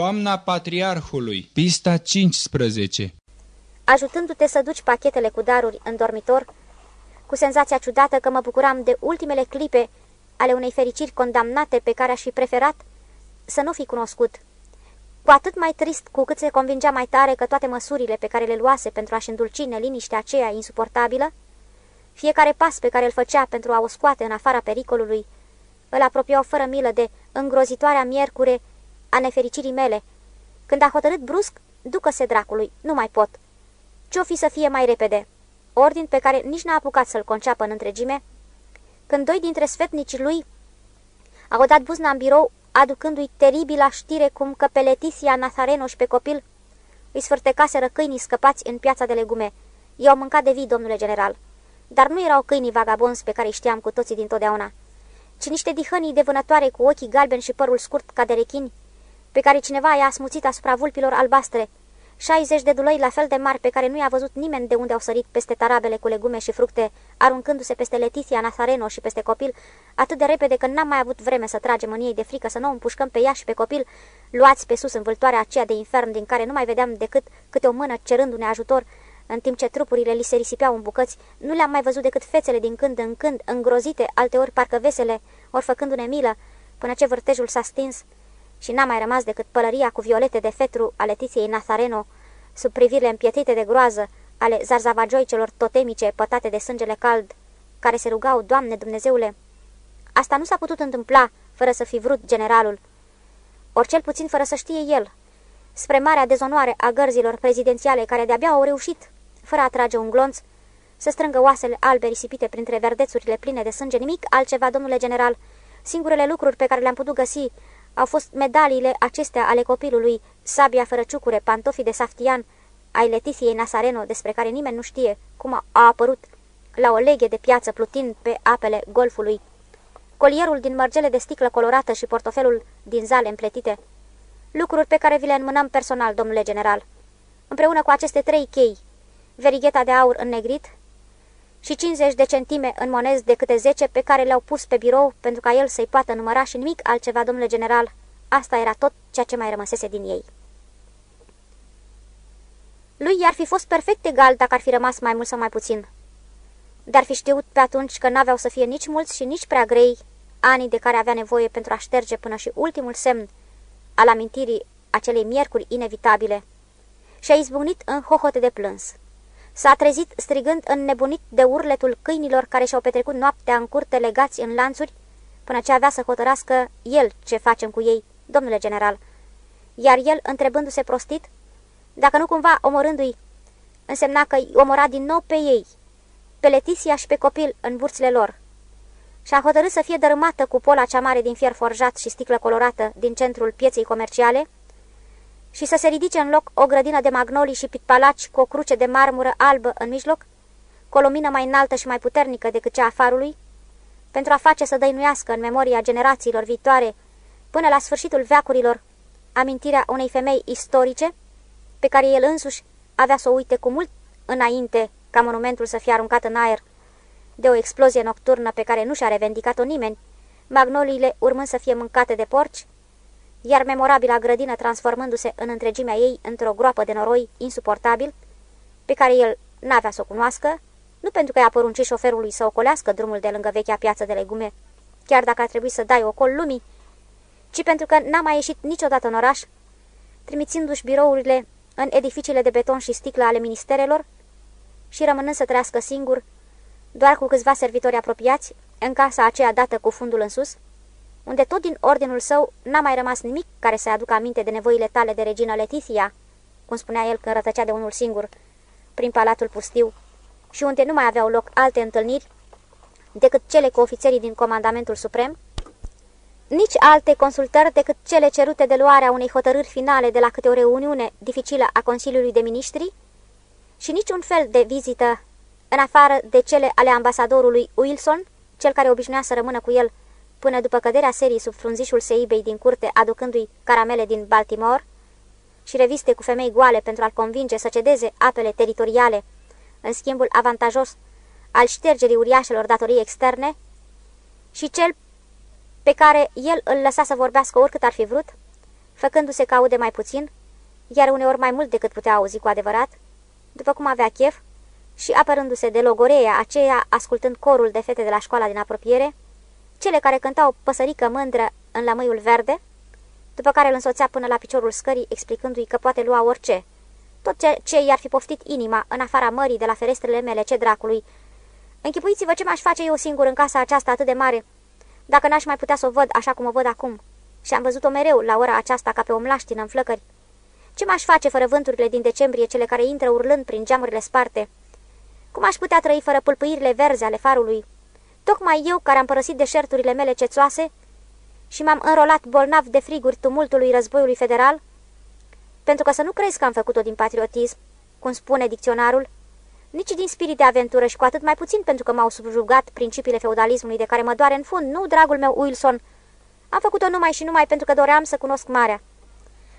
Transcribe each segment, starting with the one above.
Toamna Patriarhului, pista 15 Ajutându-te să duci pachetele cu daruri în dormitor, cu senzația ciudată că mă bucuram de ultimele clipe ale unei fericiri condamnate pe care aș fi preferat să nu fi cunoscut. Cu atât mai trist cu cât se convingea mai tare că toate măsurile pe care le luase pentru a-și îndulci neliniștea aceea insuportabilă, fiecare pas pe care îl făcea pentru a o scoate în afara pericolului, îl apropiau fără milă de îngrozitoarea miercure a nefericirii mele. Când a hotărât brusc, ducă-se dracului, nu mai pot. Ce-o fi să fie mai repede? Ordin pe care nici n-a apucat să-l conceapă în întregime, când doi dintre sfetnicii lui au dat buzna în birou, aducându-i teribila știre cum că pe Leticia Nazareno și pe copil îi sfârtecaseră câinii scăpați în piața de legume. I-au mâncat de vii, domnule general. Dar nu erau câinii vagabonzi pe care îi știam cu toții dintotdeauna, ci niște dihănii de vânătoare cu ochii galbeni și părul scurt ca de rechini, pe care cineva i-a asmuțit asupra vulpilor albastre, 60 de duloi la fel de mari pe care nu i-a văzut nimeni de unde au sărit peste tarabele cu legume și fructe, aruncându-se peste Leticia Nazareno și peste copil, atât de repede că n-am mai avut vreme să tragem în ei de frică să nu împușcăm pe ea și pe copil, luați pe sus în vâltoarea aceea de infern din care nu mai vedeam decât câte o mână cerându-ne ajutor, în timp ce trupurile li se risipeau în bucăți, nu le-am mai văzut decât fețele din când în când, îngrozite, alteori parcă vesele, ori făcându-ne milă, până ce vârtejul s-a stins și n-a mai rămas decât pălăria cu violete de fetru a Letiției Nazareno, sub privirile împietite de groază ale zarzavagioicelor totemice pătate de sângele cald, care se rugau, Doamne Dumnezeule, asta nu s-a putut întâmpla fără să fi vrut generalul, ori cel puțin fără să știe el, spre marea dezonoare a gărzilor prezidențiale care de-abia au reușit, fără a trage un glonț, să strângă oasele albe risipite printre verdețurile pline de sânge, nimic altceva, domnule general. Singurele lucruri pe care le-am putut găsi au fost medaliile acestea ale copilului, sabia fără ciucure, pantofii de saftian, ai Leticiei Nazareno, despre care nimeni nu știe cum a apărut la o leghe de piață plutind pe apele golfului, colierul din mărgele de sticlă colorată și portofelul din zale împletite, lucruri pe care vi le înmânăm personal, domnule general, împreună cu aceste trei chei, verigheta de aur înnegrit și 50 de centime în monezi de câte 10 pe care le-au pus pe birou pentru ca el să-i poată număra și nimic altceva, domnule general. Asta era tot ceea ce mai rămăsese din ei. Lui i-ar fi fost perfect egal dacă ar fi rămas mai mult sau mai puțin. Dar fi știut pe atunci că n-aveau să fie nici mulți și nici prea grei anii de care avea nevoie pentru a șterge până și ultimul semn al amintirii acelei miercuri inevitabile și a izbucnit în hohote de plâns. S-a trezit strigând înnebunit de urletul câinilor care și-au petrecut noaptea în curte legați în lanțuri, până ce avea să hotărască el ce facem cu ei, domnule general. Iar el, întrebându-se prostit, dacă nu cumva omorându-i, însemna că îi omora din nou pe ei, pe Leticia și pe copil în burțile lor. Și a hotărât să fie dărâmată cu pola cea mare din fier forjat și sticlă colorată din centrul pieței comerciale, și să se ridice în loc o grădină de magnolii și pitpalaci cu o cruce de marmură albă în mijloc, cu o lumină mai înaltă și mai puternică decât cea a farului, pentru a face să dăinuiască în memoria generațiilor viitoare, până la sfârșitul veacurilor, amintirea unei femei istorice, pe care el însuși avea să o uite cu mult înainte ca monumentul să fie aruncat în aer, de o explozie nocturnă pe care nu și-a revendicat-o nimeni, magnoliile urmând să fie mâncate de porci, iar memorabila grădină transformându-se în întregimea ei într-o groapă de noroi insuportabil, pe care el n-avea să o cunoască, nu pentru că i-a poruncit șoferului să ocolească drumul de lângă vechea piață de legume, chiar dacă ar trebui să dai ocol lumii, ci pentru că n-a mai ieșit niciodată în oraș, trimițându-și birourile în edificiile de beton și sticlă ale ministerelor și rămânând să trăiască singur, doar cu câțiva servitori apropiați, în casa aceea dată cu fundul în sus, unde tot din ordinul său n-a mai rămas nimic care să aducă aminte de nevoile tale de regină Leticia, cum spunea el când rătăcea de unul singur, prin palatul pustiu, și unde nu mai aveau loc alte întâlniri decât cele cu ofițerii din Comandamentul Suprem, nici alte consultări decât cele cerute de luarea unei hotărâri finale de la câte o reuniune dificilă a Consiliului de Ministri, și niciun fel de vizită în afară de cele ale ambasadorului Wilson, cel care obișnuia să rămână cu el până după căderea serii sub frunzișul seibei din curte, aducându-i caramele din Baltimore și reviste cu femei goale pentru a-l convinge să cedeze apele teritoriale. În schimbul avantajos al ștergerii uriașelor datorii externe și cel pe care el îl lăsa să vorbească oricât ar fi vrut, făcându-se că aude mai puțin, iar uneori mai mult decât putea auzi cu adevărat, după cum avea chef, și apărându-se de logoreea aceea, ascultând corul de fete de la școala din apropiere, cele care cântau păsărică mândră în lămâiul verde, după care îl însoțea până la piciorul scării, explicându-i că poate lua orice. Tot ce, ce i-ar fi poftit inima, în afara mării, de la ferestrele mele, ce dracului. Închipuiți-vă ce m-aș face eu singur în casa aceasta atât de mare, dacă n-aș mai putea să o văd așa cum o văd acum. Și am văzut-o mereu la ora aceasta ca pe o mlaștină în flăcări. Ce m-aș face fără vânturile din decembrie, cele care intră urlând prin geamurile sparte? Cum aș putea trăi fără pâlpâirile verzi ale farului? Tocmai eu, care am părăsit deșerturile mele cețoase și m-am înrolat bolnav de friguri tumultului războiului federal? Pentru că să nu crezi că am făcut-o din patriotism, cum spune dicționarul, nici din spirit de aventură și cu atât mai puțin pentru că m-au subjugat principiile feudalismului de care mă doare în fund, nu, dragul meu Wilson. Am făcut-o numai și numai pentru că doream să cunosc marea.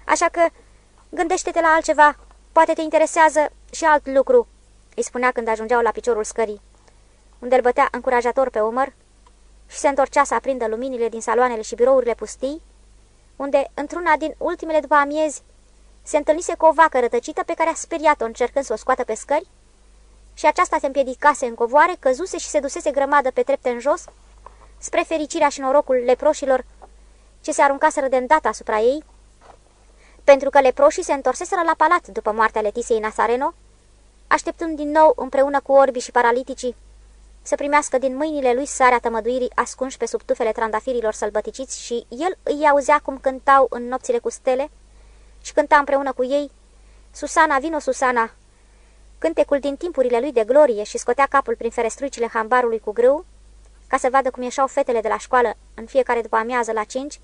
Așa că gândește-te la altceva, poate te interesează și alt lucru, îi spunea când ajungeau la piciorul scării, unde îl bătea încurajator pe umăr și se întorcea să aprindă luminile din saloanele și birourile pustii, unde, într-una din ultimele după amiezi, se întâlnise cu o vacă rătăcită pe care a speriat-o încercând să o scoată pe scări și aceasta se împiedicase în covoare, căzuse și se dusese grămadă pe trepte în jos, spre fericirea și norocul leproșilor ce se aruncaseră de îndată asupra ei, pentru că leproșii se întorseseră la palat după moartea Letisiei Nazareno, așteptând din nou împreună cu orbii și paraliticii să primească din mâinile lui sarea tămăduirii ascunși pe sub tufele trandafirilor sălbăticiți și el îi auzea cum cântau în nopțile cu stele și cânta împreună cu ei Susana, vino Susana, cântecul din timpurile lui de glorie și scotea capul prin ferestruicile hambarului cu grâu, ca să vadă cum ieșau fetele de la școală în fiecare după amiază la cinci,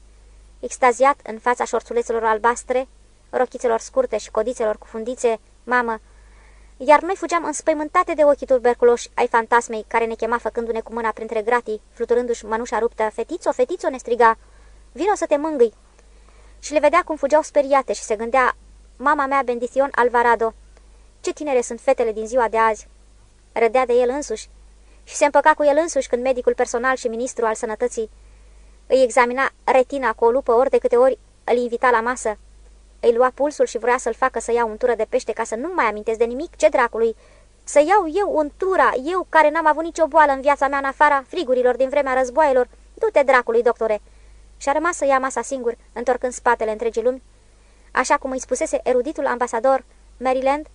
extaziat în fața șorțulețelor albastre, rochițelor scurte și codițelor cu fundițe, mamă, iar noi fugeam înspăimântate de ochii tuberculoși ai fantasmei care ne chema făcându-ne cu mâna printre gratii, fluturându-și mănușa ruptă, fetițo, fetițo, ne striga, vino să te mângâi. Și le vedea cum fugeau speriate și se gândea, mama mea, Bendition Alvarado, ce tinere sunt fetele din ziua de azi. Râdea de el însuși și se împăca cu el însuși când medicul personal și ministru al sănătății îi examina retina cu o lupă ori de câte ori îl invita la masă. Îi lua pulsul și vrea să-l facă să ia untură de pește ca să nu mai amintesc de nimic, ce dracului, să iau eu untura, eu care n-am avut nicio boală în viața mea în afara frigurilor din vremea războaielor, du-te dracului, doctore! Și a rămas să ia masa singur, întorcând spatele întregii lumi, așa cum îi spusese eruditul ambasador Maryland,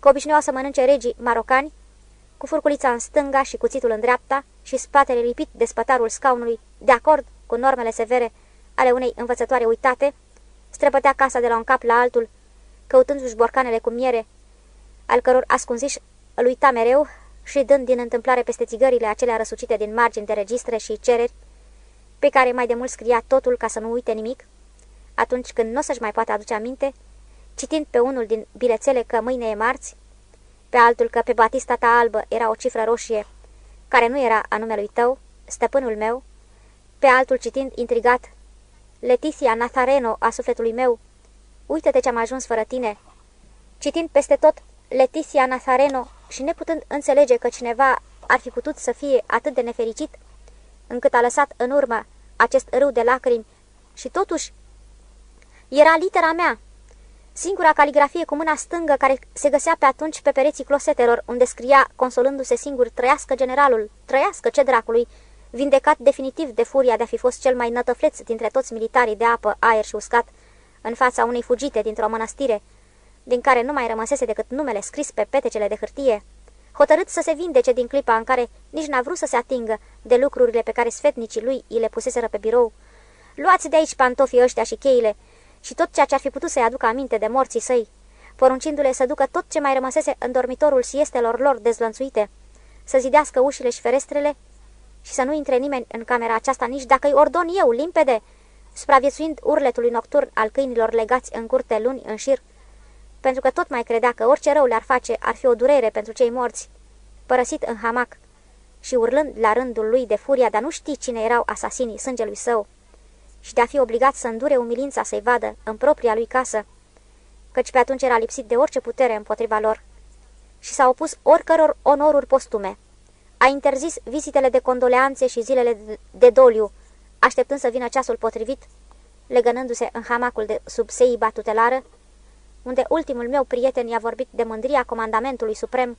că obișnuiau să mănânce regii marocani, cu furculița în stânga și cuțitul în dreapta și spatele lipit de spătarul scaunului, de acord cu normele severe ale unei învățătoare uitate, străpătea casa de la un cap la altul, căutându-și borcanele cu miere, al căror ascunziș îl uita mereu și dând din întâmplare peste țigările acelea răsucite din margini de registre și cereri, pe care mai de mult scria totul ca să nu uite nimic, atunci când nu o să-și mai poate aduce aminte, citind pe unul din bilețele că mâine e marți, pe altul că pe batista ta albă era o cifră roșie, care nu era a numelui tău, stăpânul meu, pe altul citind intrigat, Leticia Nazareno a sufletului meu, uită-te ce-am ajuns fără tine, citind peste tot Leticia Nazareno și neputând înțelege că cineva ar fi putut să fie atât de nefericit, încât a lăsat în urmă acest râu de lacrimi și totuși era litera mea, Singura caligrafie cu mâna stângă care se găsea pe atunci pe pereții closetelor, unde scria, consolându-se singur, trăiască generalul, trăiască ce dracului, vindecat definitiv de furia de a fi fost cel mai nătăfleț dintre toți militarii de apă, aer și uscat, în fața unei fugite dintr-o mănăstire, din care nu mai rămăsese decât numele scris pe petecele de hârtie, hotărât să se vindece din clipa în care nici n-a vrut să se atingă de lucrurile pe care sfetnicii lui îi le puseseră pe birou. Luați de aici pantofii ăștia și cheile și tot ceea ce ar fi putut să-i aducă aminte de morții săi, poruncindu-le să ducă tot ce mai rămăsese în dormitorul siestelor lor dezlănțuite, să zidească ușile și ferestrele și să nu intre nimeni în camera aceasta nici dacă îi ordon eu, limpede, supraviețuind urletului nocturn al câinilor legați în curte luni în șir, pentru că tot mai credea că orice rău le-ar face ar fi o durere pentru cei morți, părăsit în hamac și urlând la rândul lui de furia, dar nu știi cine erau asasinii sângelui său și de a fi obligat să îndure umilința să-i vadă în propria lui casă, căci pe atunci era lipsit de orice putere împotriva lor, și s-a opus oricăror onoruri postume. A interzis vizitele de condoleanțe și zilele de doliu, așteptând să vină ceasul potrivit, legănându-se în hamacul de sub seiba tutelară, unde ultimul meu prieten i-a vorbit de mândria comandamentului suprem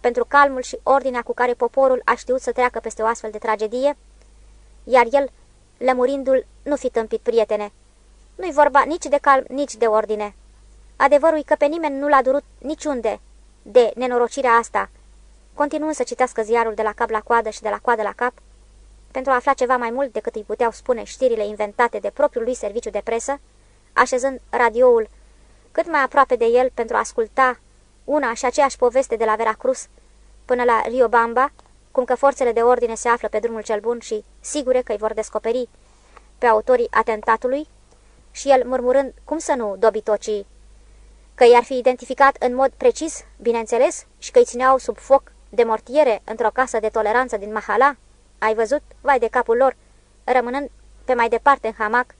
pentru calmul și ordinea cu care poporul a știut să treacă peste o astfel de tragedie, iar el, lămurindu-l, nu fi tâmpit, prietene. Nu-i vorba nici de calm, nici de ordine. Adevărul că pe nimeni nu l-a durut niciunde de nenorocirea asta, continuând să citească ziarul de la cap la coadă și de la coadă la cap, pentru a afla ceva mai mult decât îi puteau spune știrile inventate de propriul lui serviciu de presă, așezând radioul cât mai aproape de el pentru a asculta una și aceeași poveste de la Veracruz până la Riobamba, cum că forțele de ordine se află pe drumul cel bun și sigure că îi vor descoperi pe autorii atentatului, și el murmurând, cum să nu, dobitocii, că i-ar fi identificat în mod precis, bineînțeles, și că îi țineau sub foc de mortiere într-o casă de toleranță din Mahala, ai văzut, vai de capul lor, rămânând pe mai departe în hamac,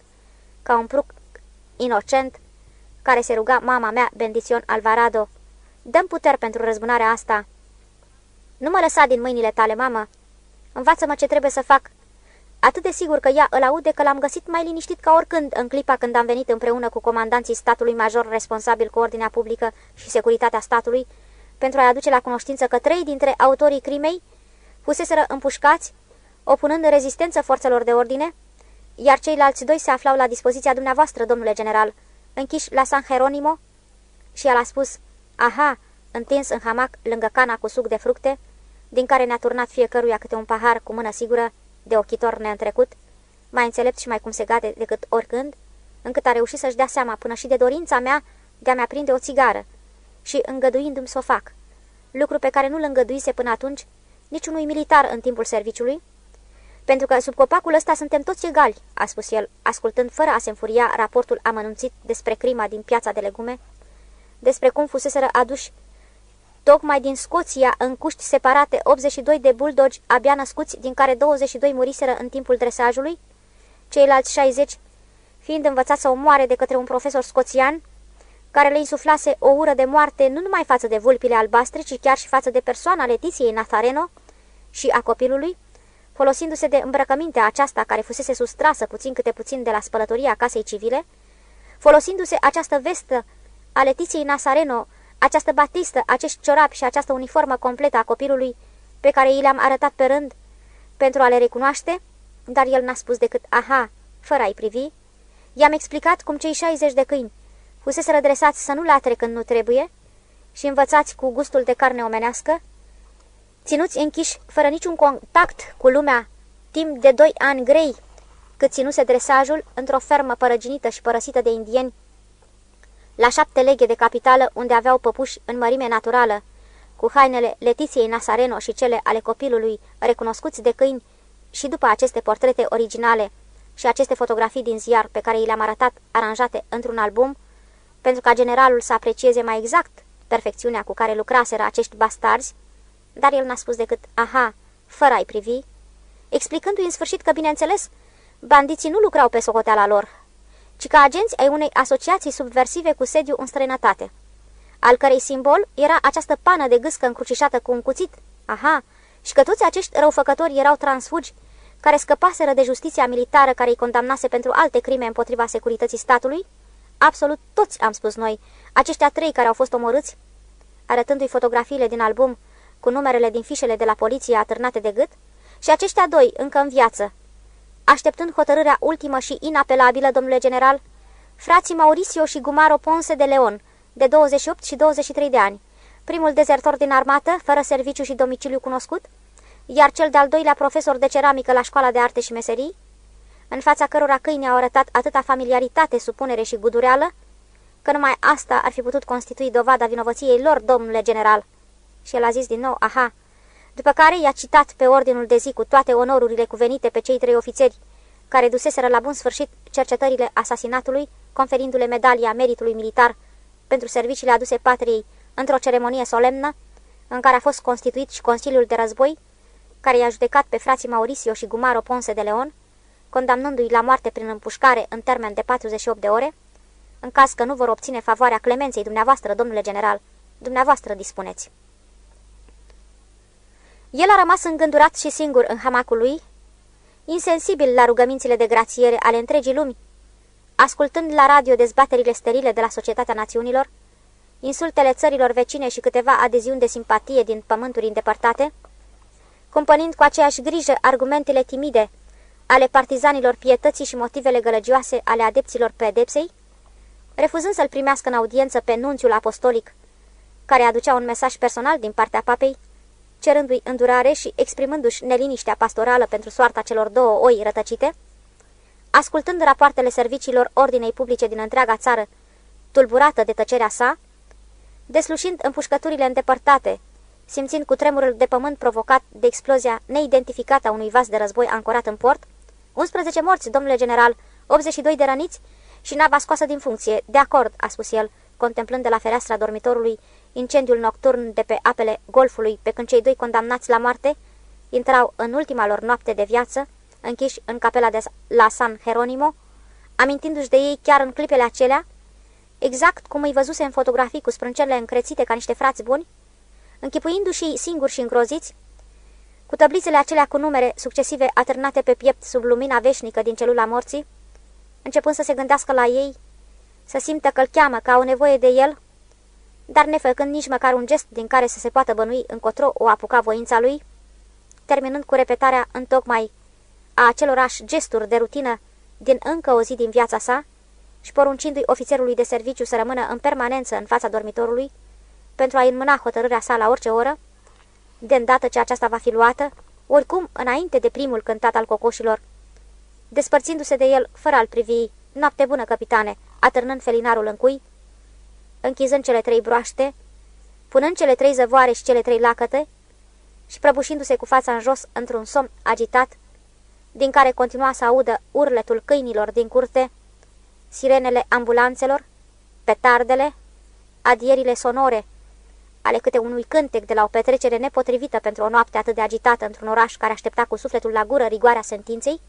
ca un pruc inocent, care se ruga mama mea, Bendición Alvarado, Dăm puteri pentru răzbunarea asta. Nu mă lăsa din mâinile tale, mamă. Învață-mă ce trebuie să fac. Atât de sigur că ea îl aude că l-am găsit mai liniștit ca oricând în clipa când am venit împreună cu comandanții statului major responsabil cu ordinea publică și securitatea statului pentru a-i aduce la cunoștință că trei dintre autorii crimei fuseseră împușcați, opunând rezistență forțelor de ordine, iar ceilalți doi se aflau la dispoziția dumneavoastră, domnule general, închiși la San Jeronimo, și el a spus, aha, întins în hamac lângă cana cu suc de fructe, din care ne-a turnat fiecăruia câte un pahar cu mână sigură, de ochitor neîntrecut, mai înțelept și mai cum se gade decât oricând, încât a reușit să-și dea seama până și de dorința mea de a-mi aprinde o țigară și îngăduindu-mi să o fac, lucru pe care nu-l îngăduise până atunci niciunui militar în timpul serviciului, pentru că sub copacul ăsta suntem toți egali, a spus el, ascultând fără a se înfuria raportul amănunțit despre crima din piața de legume, despre cum fuseseră aduși tocmai din Scoția în cuști separate 82 de buldogi abia născuți, din care 22 muriseră în timpul dresajului, ceilalți 60 fiind învățați să omoare de către un profesor scoțian, care le insuflase o ură de moarte nu numai față de vulpile albastre, ci chiar și față de persoana Letiției Nazareno și a copilului, folosindu-se de îmbrăcămintea aceasta care fusese sustrasă puțin câte puțin de la spălătoria casei civile, folosindu-se această vestă a Letiției Nazareno, această batistă, acești ciorapi și această uniformă completă a copilului pe care i le-am arătat pe rând pentru a le recunoaște, dar el n-a spus decât aha, fără a-i privi. I-am explicat cum cei 60 de câini fusese redresați să nu latre când nu trebuie și învățați cu gustul de carne omenească, ținuți închiși fără niciun contact cu lumea timp de doi ani grei, cât ținuse dresajul într-o fermă părăginită și părăsită de indieni, la șapte leghe de capitală unde aveau păpuși în mărime naturală, cu hainele Letiției Nasareno și cele ale copilului recunoscuți de câini și după aceste portrete originale și aceste fotografii din ziar pe care i le-am arătat aranjate într-un album, pentru ca generalul să aprecieze mai exact perfecțiunea cu care lucraseră acești bastarzi, dar el n-a spus decât, aha, fără a-i privi, explicându-i în sfârșit că, bineînțeles, bandiții nu lucrau pe socoteala lor, ci ca agenți ai unei asociații subversive cu sediu în străinătate, al cărei simbol era această pană de gâscă încrucișată cu un cuțit, aha, și că toți acești răufăcători erau transfugi, care scăpaseră de justiția militară care îi condamnase pentru alte crime împotriva securității statului? Absolut toți, am spus noi, aceștia trei care au fost omorâți, arătându-i fotografiile din album cu numerele din fișele de la poliție atârnate de gât, și aceștia doi încă în viață, Așteptând hotărârea ultimă și inapelabilă, domnule general, frații Mauricio și Gumaro Ponce de Leon, de 28 și 23 de ani, primul dezertor din armată, fără serviciu și domiciliu cunoscut, iar cel de-al doilea profesor de ceramică la școala de arte și meserii, în fața cărora câinii au arătat atâta familiaritate, supunere și gudureală, că numai asta ar fi putut constitui dovada vinovăției lor, domnule general. Și el a zis din nou, aha, după care i-a citat pe ordinul de zi cu toate onorurile cuvenite pe cei trei ofițeri, care duseseră la bun sfârșit cercetările asasinatului, conferindu-le medalia meritului militar pentru serviciile aduse patriei într-o ceremonie solemnă, în care a fost constituit și Consiliul de Război, care i-a judecat pe frații Mauricio și Gumaro Ponce de Leon, condamnându-i la moarte prin împușcare în termen de 48 de ore, în caz că nu vor obține favoarea clemenței dumneavoastră, domnule general. Dumneavoastră dispuneți. El a rămas îngândurat și singur în hamacul lui, insensibil la rugămințile de grațiere ale întregii lumi, ascultând la radio dezbaterile sterile de la Societatea Națiunilor, insultele țărilor vecine și câteva adeziuni de simpatie din pământuri îndepărtate, cumpănind cu aceeași grijă argumentele timide ale partizanilor pietății și motivele gălăgioase ale adepților pedepsei, refuzând să-l primească în audiență pe nunțiul apostolic, care aducea un mesaj personal din partea papei, cerându-i îndurare și exprimându-și neliniștea pastorală pentru soarta celor două oi rătăcite, ascultând rapoartele serviciilor ordinei publice din întreaga țară, tulburată de tăcerea sa, deslușind împușcăturile îndepărtate, simțind cu tremurul de pământ provocat de explozia neidentificată a unui vas de război ancorat în port, 11 morți, domnule general, 82 de răniți și nava scoasă din funcție. De acord, a spus el, contemplând de la fereastra dormitorului incendiul nocturn de pe apele golfului, pe când cei doi condamnați la moarte intrau în ultima lor noapte de viață, închiși în capela de la San Jeronimo, amintindu-și de ei chiar în clipele acelea, exact cum îi văzuse în fotografii cu sprâncenele încrețite ca niște frați buni, închipuindu-și singuri și îngroziți, cu tablițele acelea cu numere succesive atârnate pe piept sub lumina veșnică din celula morții, începând să se gândească la ei, să simtă că îl cheamă, că au nevoie de el, dar nefăcând nici măcar un gest din care să se poată bănui încotro o apuca voința lui, terminând cu repetarea întocmai a acelorași gesturi de rutină din încă o zi din viața sa și poruncindu-i ofițerului de serviciu să rămână în permanență în fața dormitorului pentru a-i înmâna hotărârea sa la orice oră, de îndată ce aceasta va fi luată, oricum înainte de primul cântat al cocoșilor, despărțindu-se de el fără a-l privi, noapte bună, capitane, atârnând felinarul în cui, închizând cele trei broaște, punând cele trei zăvoare și cele trei lacăte și prăbușindu-se cu fața în jos într-un somn agitat, din care continua să audă urletul câinilor din curte, sirenele ambulanțelor, petardele, adierile sonore ale câte unui cântec de la o petrecere nepotrivită pentru o noapte atât de agitată într-un oraș care aștepta cu sufletul la gură rigoarea sentinței,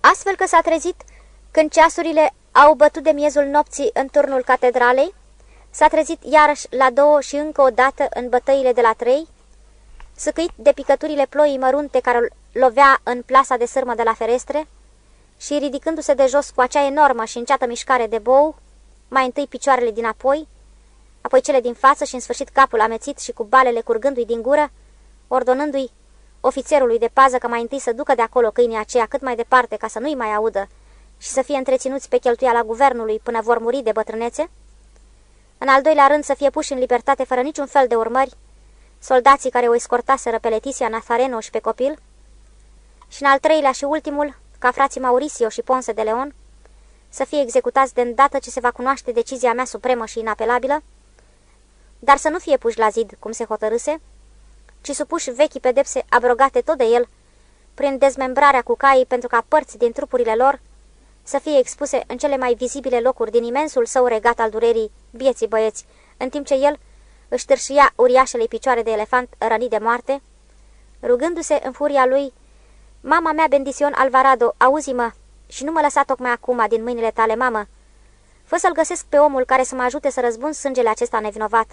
astfel că s-a trezit când ceasurile au bătut de miezul nopții în turnul catedralei, s-a trezit iarăși la două și încă o dată în bătăile de la trei, săcăit de picăturile ploii mărunte care îl lovea în plasa de sârmă de la ferestre și ridicându-se de jos cu acea enormă și înceată mișcare de bou, mai întâi picioarele din apoi, apoi cele din față și în sfârșit capul amețit și cu balele curgându-i din gură, ordonându-i ofițerului de pază că mai întâi să ducă de acolo câinii aceia cât mai departe ca să nu-i mai audă și să fie întreținuți pe cheltuiala guvernului până vor muri de bătrânețe, în al doilea rând să fie puși în libertate fără niciun fel de urmări, soldații care o escortaseră pe Leticia Nazareno și pe copil, și în al treilea și ultimul, ca frații Mauricio și Ponce de Leon, să fie executați de îndată ce se va cunoaște decizia mea supremă și inapelabilă, dar să nu fie puși la zid, cum se hotărâse, ci supuși vechii pedepse abrogate tot de el, prin dezmembrarea cu caii pentru ca părți din trupurile lor să fie expuse în cele mai vizibile locuri din imensul său regat al durerii bieții băieți, în timp ce el își târșia uriașele picioare de elefant rănit de moarte, rugându-se în furia lui, Mama mea, Bendision Alvarado, auzi-mă și nu mă lăsa tocmai acum din mâinile tale, mamă. Fă să-l găsesc pe omul care să mă ajute să răzbun sângele acesta nevinovat.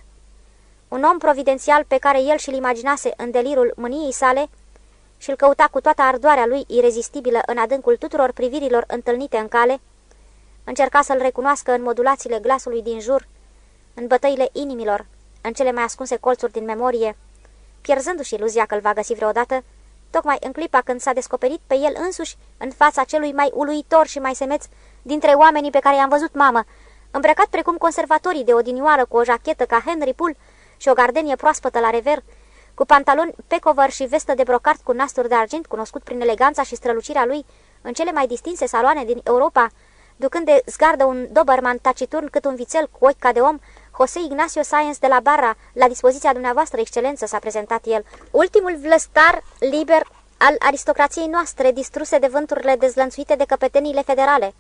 Un om providențial pe care el și-l imaginase în delirul mâniei sale și îl căuta cu toată ardoarea lui irezistibilă în adâncul tuturor privirilor întâlnite în cale, încerca să-l recunoască în modulațiile glasului din jur, în bătăile inimilor, în cele mai ascunse colțuri din memorie, pierzându-și iluzia că îl va găsi vreodată, tocmai în clipa când s-a descoperit pe el însuși în fața celui mai uluitor și mai semeț dintre oamenii pe care i-am văzut mamă, îmbrăcat precum conservatorii de odinioară cu o jachetă ca Henry Poole și o gardenie proaspătă la rever, cu pantaloni pe cover și vestă de brocart cu nasturi de argint, cunoscut prin eleganța și strălucirea lui în cele mai distinse saloane din Europa, ducând de zgardă un doberman taciturn cât un vițel cu ochi ca de om, José Ignacio Science de la Barra, la dispoziția dumneavoastră, excelență, s-a prezentat el. Ultimul vlăstar liber al aristocrației noastre, distruse de vânturile dezlănțuite de căpeteniile federale.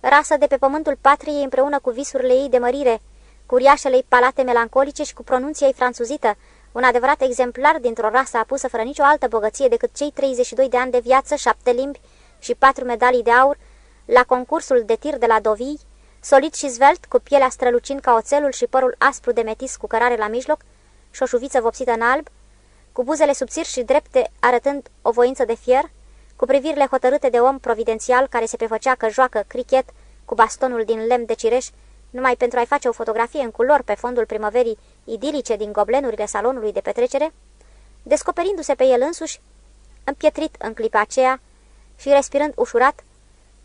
Rasă de pe pământul patriei împreună cu visurile ei de mărire, cu uriașele palate melancolice și cu pronunția ei franțuzită, un adevărat exemplar dintr-o rasă apusă fără nicio altă bogăție decât cei 32 de ani de viață, șapte limbi și patru medalii de aur, la concursul de tir de la Dovii, solid și zvelt, cu pielea strălucind ca oțelul și părul aspru de metis cu cărare la mijloc și o șuviță vopsită în alb, cu buzele subțiri și drepte arătând o voință de fier, cu privirile hotărâte de om providențial care se prefăcea că joacă crichet cu bastonul din lemn de cireș, numai pentru a-i face o fotografie în culori pe fondul primăverii idilice din goblenurile salonului de petrecere, descoperindu-se pe el însuși, împietrit în clipa aceea și respirând ușurat,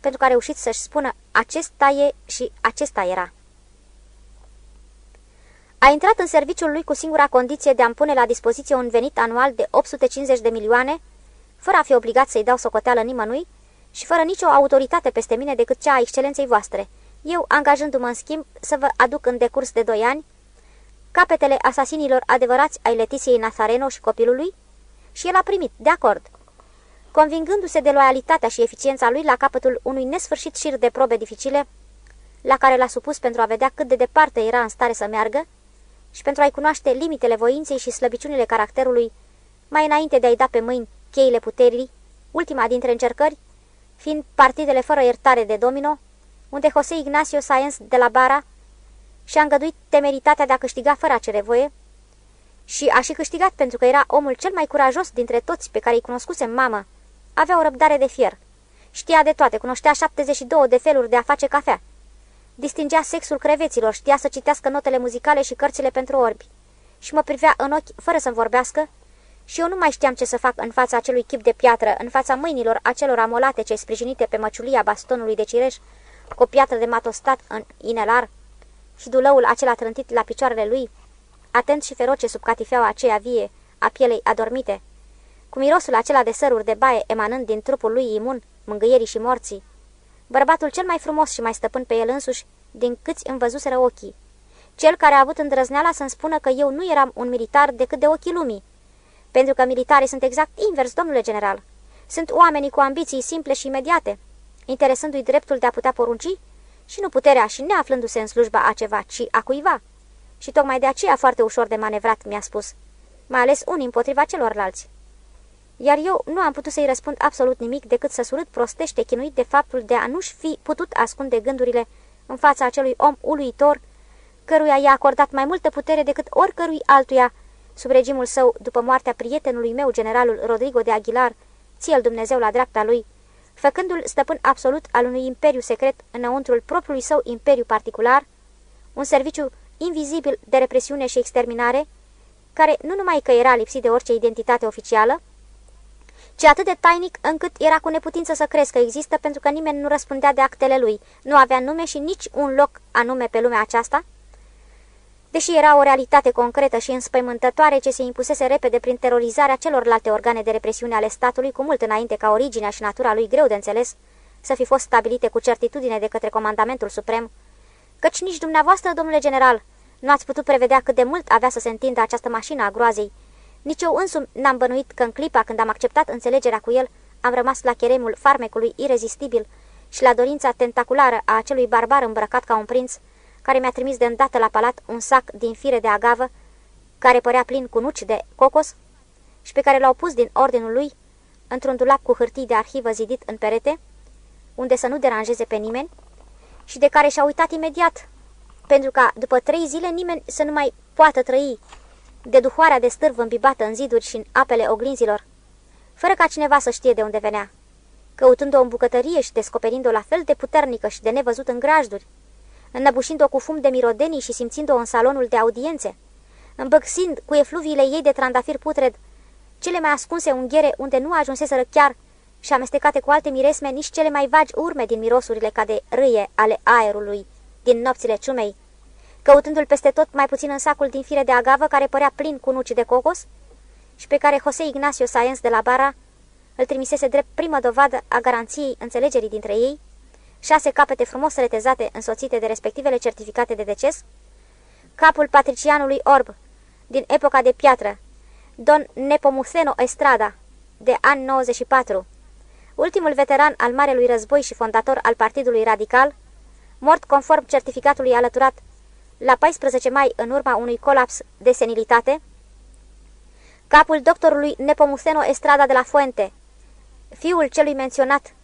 pentru că a reușit să-și spună acesta e și acesta era. A intrat în serviciul lui cu singura condiție de a-mi pune la dispoziție un venit anual de 850 de milioane, fără a fi obligat să-i dau socoteală nimănui și fără nicio autoritate peste mine decât cea a excelenței voastre, eu angajându-mă în schimb să vă aduc în decurs de doi ani capetele asasinilor adevărați ai Letisiei Nazareno și copilului? Și el a primit, de acord. Convingându-se de loialitatea și eficiența lui la capătul unui nesfârșit șir de probe dificile, la care l-a supus pentru a vedea cât de departe era în stare să meargă și pentru a-i cunoaște limitele voinței și slăbiciunile caracterului, mai înainte de a-i da pe mâini cheile puterii, ultima dintre încercări, fiind partidele fără iertare de domino, unde José Ignacio Sáenz de la Bara și-a îngăduit temeritatea de a câștiga fără a cere voie și a și câștigat pentru că era omul cel mai curajos dintre toți pe care îi cunoscuse mamă. Avea o răbdare de fier. Știa de toate, cunoștea 72 de feluri de a face cafea. Distingea sexul creveților, știa să citească notele muzicale și cărțile pentru orbi. Și mă privea în ochi fără să-mi vorbească și eu nu mai știam ce să fac în fața acelui chip de piatră, în fața mâinilor acelor amolate ce sprijinite pe măciulia bastonului de cireș, cu o piatră de matostat în inelar și dulăul acela trântit la picioarele lui, atent și feroce sub catifeaua aceea vie a pielei adormite, cu mirosul acela de săruri de baie emanând din trupul lui imun, mângâierii și morții. Bărbatul cel mai frumos și mai stăpân pe el însuși, din câți îmi văzuseră ochii. Cel care a avut îndrăzneala să-mi spună că eu nu eram un militar decât de ochii lumii. Pentru că militarii sunt exact invers, domnule general. Sunt oamenii cu ambiții simple și imediate, interesându-i dreptul de a putea porunci și nu puterea și neaflându-se în slujba a ceva, ci a cuiva. Și tocmai de aceea foarte ușor de manevrat, mi-a spus, mai ales unii împotriva celorlalți. Iar eu nu am putut să-i răspund absolut nimic decât să surât prostește chinuit de faptul de a nu-și fi putut ascunde gândurile în fața acelui om uluitor, căruia i-a acordat mai multă putere decât oricărui altuia, sub regimul său, după moartea prietenului meu, generalul Rodrigo de Aguilar, ție Dumnezeu la dreapta lui, făcându-l stăpân absolut al unui imperiu secret înăuntrul propriului său imperiu particular, un serviciu invizibil de represiune și exterminare, care nu numai că era lipsit de orice identitate oficială, ci atât de tainic încât era cu neputință să crezi că există pentru că nimeni nu răspundea de actele lui, nu avea nume și nici un loc anume pe lumea aceasta, deși era o realitate concretă și înspăimântătoare ce se impusese repede prin terorizarea celorlalte organe de represiune ale statului, cu mult înainte ca originea și natura lui greu de înțeles să fi fost stabilite cu certitudine de către Comandamentul Suprem, căci nici dumneavoastră, domnule general, nu ați putut prevedea cât de mult avea să se întindă această mașină a groazei. Nici eu însumi n-am bănuit că în clipa când am acceptat înțelegerea cu el, am rămas la cheremul farmecului irezistibil și la dorința tentaculară a acelui barbar îmbrăcat ca un prinț, care mi-a trimis de îndată la palat un sac din fire de agavă, care părea plin cu nuci de cocos și pe care l-au pus din ordinul lui într-un dulap cu hârtii de arhivă zidit în perete, unde să nu deranjeze pe nimeni, și de care și-a uitat imediat, pentru ca după trei zile nimeni să nu mai poată trăi de duhoarea de stârvă îmbibată în ziduri și în apele oglinzilor, fără ca cineva să știe de unde venea, căutând-o în bucătărie și descoperind-o la fel de puternică și de nevăzut în grajduri, înnăbușind-o cu fum de mirodenii și simțind-o în salonul de audiențe, îmbăxind cu efluviile ei de trandafir putred, cele mai ascunse unghiere unde nu ajunseseră chiar și amestecate cu alte miresme nici cele mai vagi urme din mirosurile ca de râie ale aerului, din nopțile ciumei, căutându-l peste tot mai puțin în sacul din fire de agavă care părea plin cu nuci de cocos și pe care José Ignacio Sáenz de la Bara îl trimisese drept primă dovadă a garanției înțelegerii dintre ei, șase capete frumos retezate însoțite de respectivele certificate de deces, capul patricianului Orb, din epoca de piatră, Don Nepomuceno Estrada, de an 94, ultimul veteran al Marelui Război și fondator al Partidului Radical, mort conform certificatului alăturat la 14 mai în urma unui colaps de senilitate, capul doctorului Nepomuceno Estrada de la Fuente, fiul celui menționat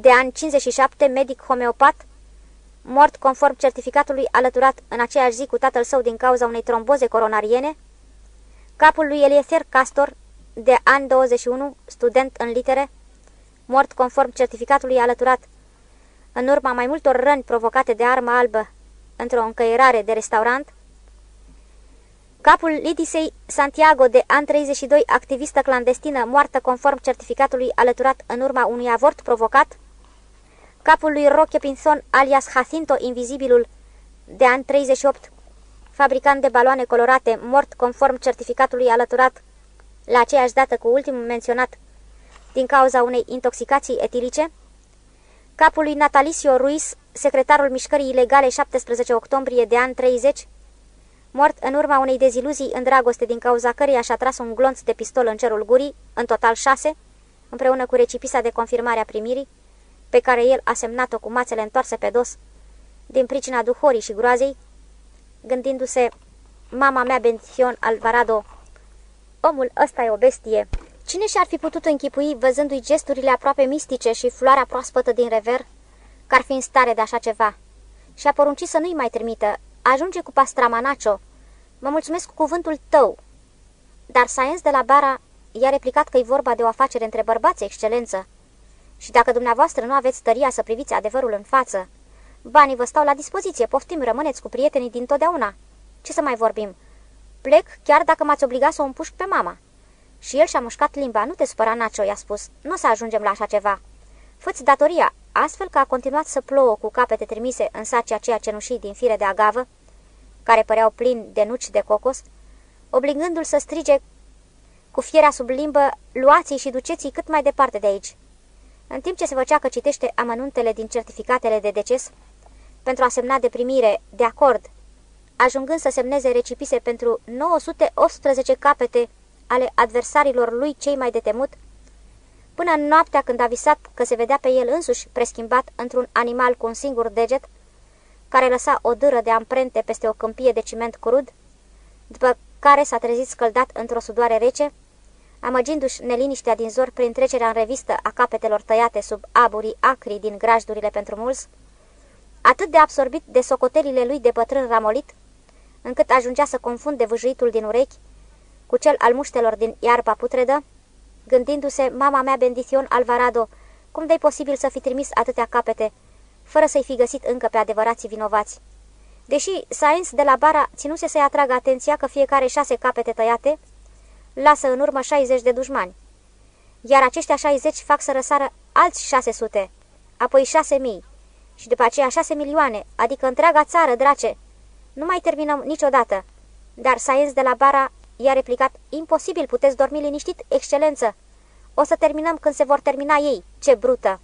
de an 57, medic homeopat, mort conform certificatului alăturat în aceeași zi cu tatăl său din cauza unei tromboze coronariene, capul lui Eliezer Castor, de an 21, student în litere, mort conform certificatului alăturat în urma mai multor răni provocate de armă albă într-o încăierare de restaurant, capul Lidisei Santiago de an 32, activistă clandestină moartă conform certificatului alăturat în urma unui avort provocat, capul lui Roque Pinzon alias Jacinto Invizibilul de an 38, fabricant de baloane colorate, mort conform certificatului alăturat la aceeași dată cu ultimul menționat din cauza unei intoxicații etilice, capul lui Natalicio Ruiz, secretarul mișcării ilegale 17 octombrie de an 30, mort în urma unei deziluzii în dragoste din cauza căreia și-a tras un glonț de pistol în cerul gurii, în total șase, împreună cu recipisa de confirmare a primirii, pe care el a semnat-o cu mațele întoarse pe dos, din pricina duhorii și groazei, gândindu-se, mama mea Bențion Alvarado, omul ăsta e o bestie. Cine și-ar fi putut închipui, văzându-i gesturile aproape mistice și floarea proaspătă din rever, că ar fi în stare de așa ceva? Și a poruncit să nu-i mai trimită, ajunge cu pastramanacio. Mă mulțumesc cu cuvântul tău. Dar Science de la Bara i-a replicat că e vorba de o afacere între bărbați, excelență. Și dacă dumneavoastră nu aveți tăria să priviți adevărul în față, banii vă stau la dispoziție, poftim, rămâneți cu prietenii din totdeauna. Ce să mai vorbim? Plec chiar dacă m-ați obligat să o împușc pe mama. Și el și-a mușcat limba. Nu te supăra, Nacio, i-a spus. Nu o să ajungem la așa ceva. Făți datoria, astfel că a continuat să plouă cu capete trimise în saci aceea cenușii din fire de agavă, care păreau plini de nuci de cocos, obligându-l să strige cu fierea sub limbă, luați și duceți cât mai departe de aici. În timp ce se făcea că citește amănuntele din certificatele de deces, pentru a semna de primire, de acord, ajungând să semneze recipise pentru 918 capete ale adversarilor lui cei mai de temut, până în noaptea când a visat că se vedea pe el însuși preschimbat într-un animal cu un singur deget, care lăsa o dâră de amprente peste o câmpie de ciment crud, după care s-a trezit scăldat într-o sudoare rece, amăgindu-și neliniștea din zor prin trecerea în revistă a capetelor tăiate sub aburii acri din grajdurile pentru mulți, atât de absorbit de socotelile lui de bătrân ramolit, încât ajungea să confunde vâjuitul din urechi cu cel al muștelor din iarba putredă, gândindu-se, mama mea Bendition Alvarado, cum de-i posibil să fi trimis atâtea capete, fără să-i fi găsit încă pe adevărații vinovați. Deși Sainz de la bara ținuse să-i atragă atenția că fiecare șase capete tăiate lasă în urmă 60 de dușmani, iar aceștia 60 fac să răsară alți 600, apoi 6000 și după aceea 6 milioane, adică întreaga țară, drace. Nu mai terminăm niciodată. Dar Sainz de la bara i-a replicat, imposibil, puteți dormi liniștit, excelență. O să terminăm când se vor termina ei, ce brută!